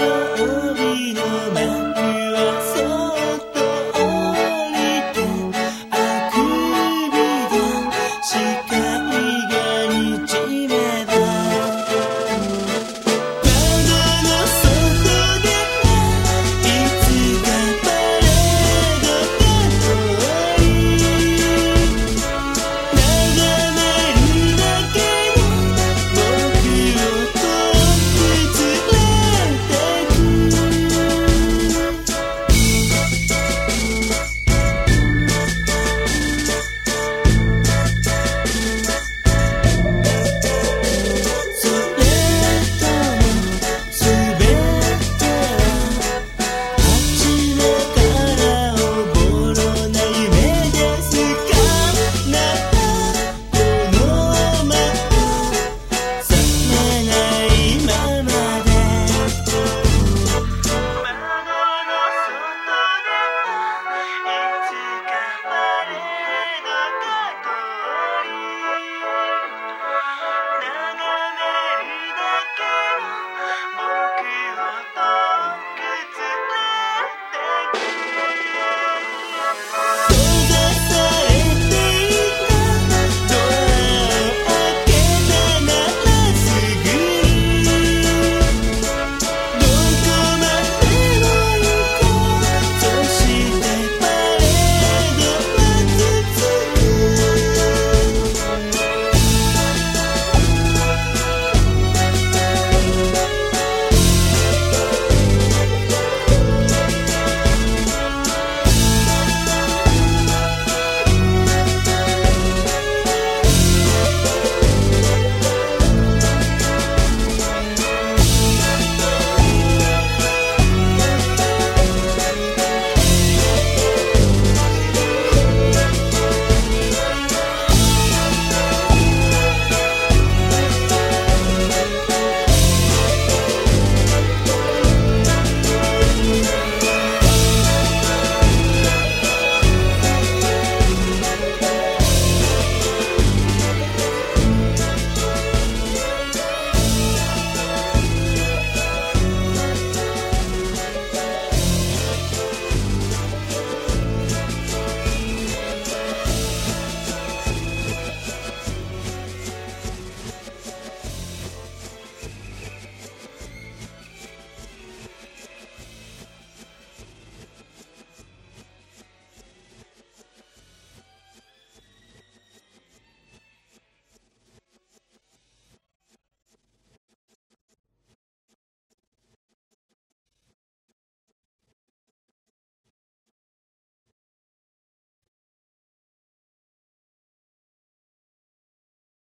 曜日の